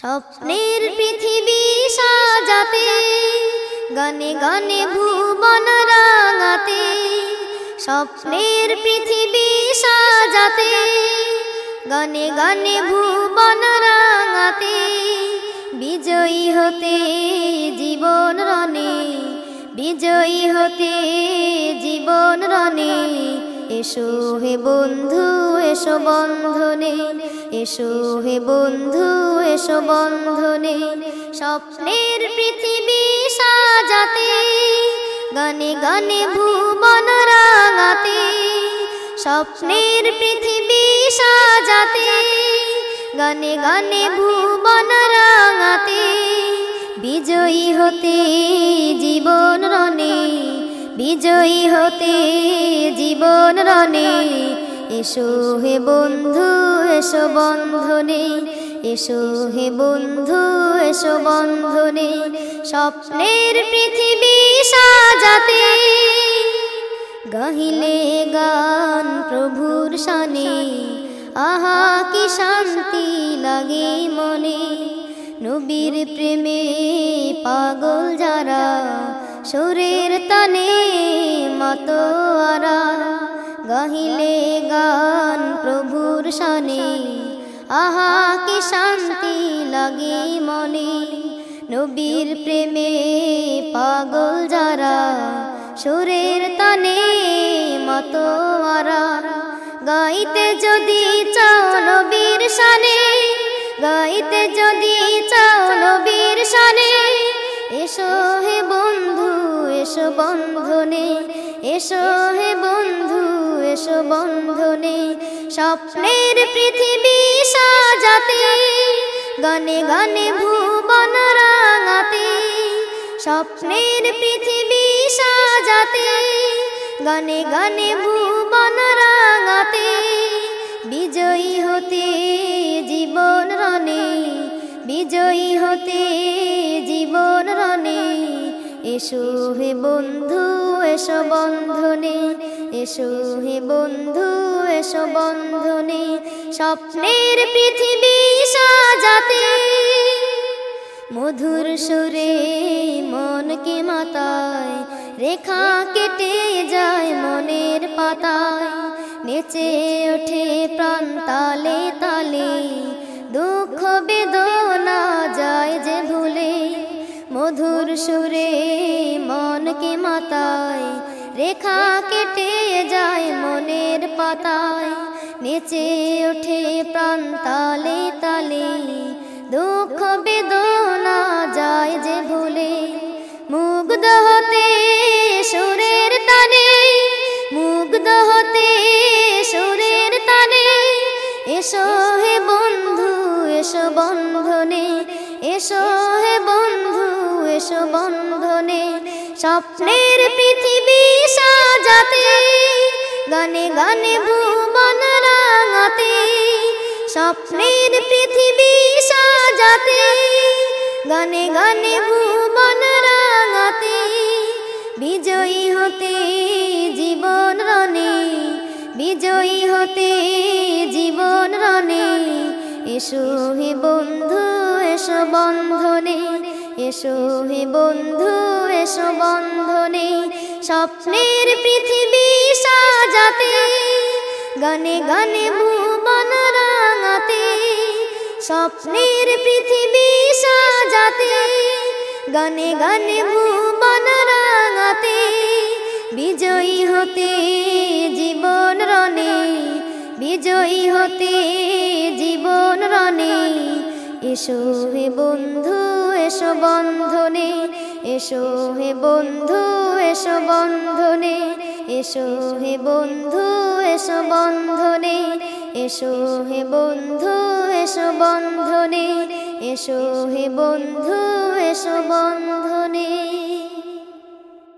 স্বপ্নের পৃথিবী সাজাতে, গানে গানে ভুবন রাঙাতে, স্বপ্নের পৃথিবী সাজাতে, গানে গানে ভুবন রাঙাতে, বিজয়ী হতে জীবন রনে, বিজয়ী হতে জীবন রনে। এসো হে বন্ধু, এসো বন্ধনে, এসো হে বন্ধু, এসো বন্ধনে। স্বপ্নের পৃথিবী সাজাতে, গানে গানে ভুবন রাঙাতে। স্বপ্নের পৃথিবী সাজাতে, গানে গানে ভুবন রাঙাতে। বিজয়ী হতে জীবন রনে বিজয়ী হতে জীবন রনে এসো হে বন্ধু, এসো বন্ধনে। এসো হে বন্ধু, এসো বন্ধনে। স্বপ্নের পৃথিবী সাজাতে। গাহিলে গান প্রভুর শানে। আহা, কি শান্তি লাগে মনে। নবীর প্রেমে মতোয়ারা গাহিলে গান প্রভুর শানে। আহা, কি শান্তি লাগে মনে। নবীর প্রেমে পাগল যারা, সুরের তানে মতোয়ারা। গাইতে যদি চাও নবীর শানে, গাইতে যদি চাও নবীর শানে, এসো হে বন্ধু, এসো বন্ধনে এসো হে বন্ধু, এসো বন্ধনে। স্বপ্নের পৃথিবী সাজাতে, গনে গনে ভুবন রাঙাতে। স্বপ্নের পৃথিবী সাজাতে, গনে গনে ভুবন এসো হে বন্ধু, এসো বন্ধনে, এসো হে বন্ধু, এসো বন্ধনে, স্বপ্নের পৃথিবী সাজাতে। মধুর সুরে মনকে মাতায়, রেখা কেটে যায় মনের পাতায়। নেচে ওঠে প্রাণ তালে তালে, দুঃখ বেদনা যায় যে ভুলে। মধুর সুরে রেখা কেটে যায় মনের পাতায়। নেচে ওঠে প্রাণ তালে তালে। দুঃখ বেদনা যায় যে ভুলে। মুগ্ধ হতে সুরের তানে মুগ্ধ হতে সুরের তানে এসো হে বন্ধু, এসো বন্ধনে। এসো হে বন্ধু, এসো বন্ধনে। স্বপ্নের পৃথিবী সাজাতে গানে গানে ভুবন রাঙাতে, স্বপ্নের পৃথিবী সাজাতে, গানে গানে ভুবন রাঙাতে, বিজয়ী হতে জীবন রনে, বিজয়ী হতে জীবন রনে, এসো হে বন্ধু, এসো বন্ধনে, এসো হে বন্ধু, এসো বন্ধনে স্বপ্নের পৃথিবী সাজাতে, গানে গানে ভুবন রাঙাতে, স্বপ্নের পৃথিবী সাজাতে, গানে গানে ভুবন রাঙাতে, বিজয়ী হতে জীবন রনে বিজয়ী হতে জীবন রনে এসো হে বন্ধু, এসো বন্ধনে এসো হে বন্ধু, এসো বন্ধনে, এসো হে বন্ধু, এসো বন্ধনে, এসো হে বন্ধু, এসো বন্ধনে, এসো হে বন্ধু, এসো বন্ধনে।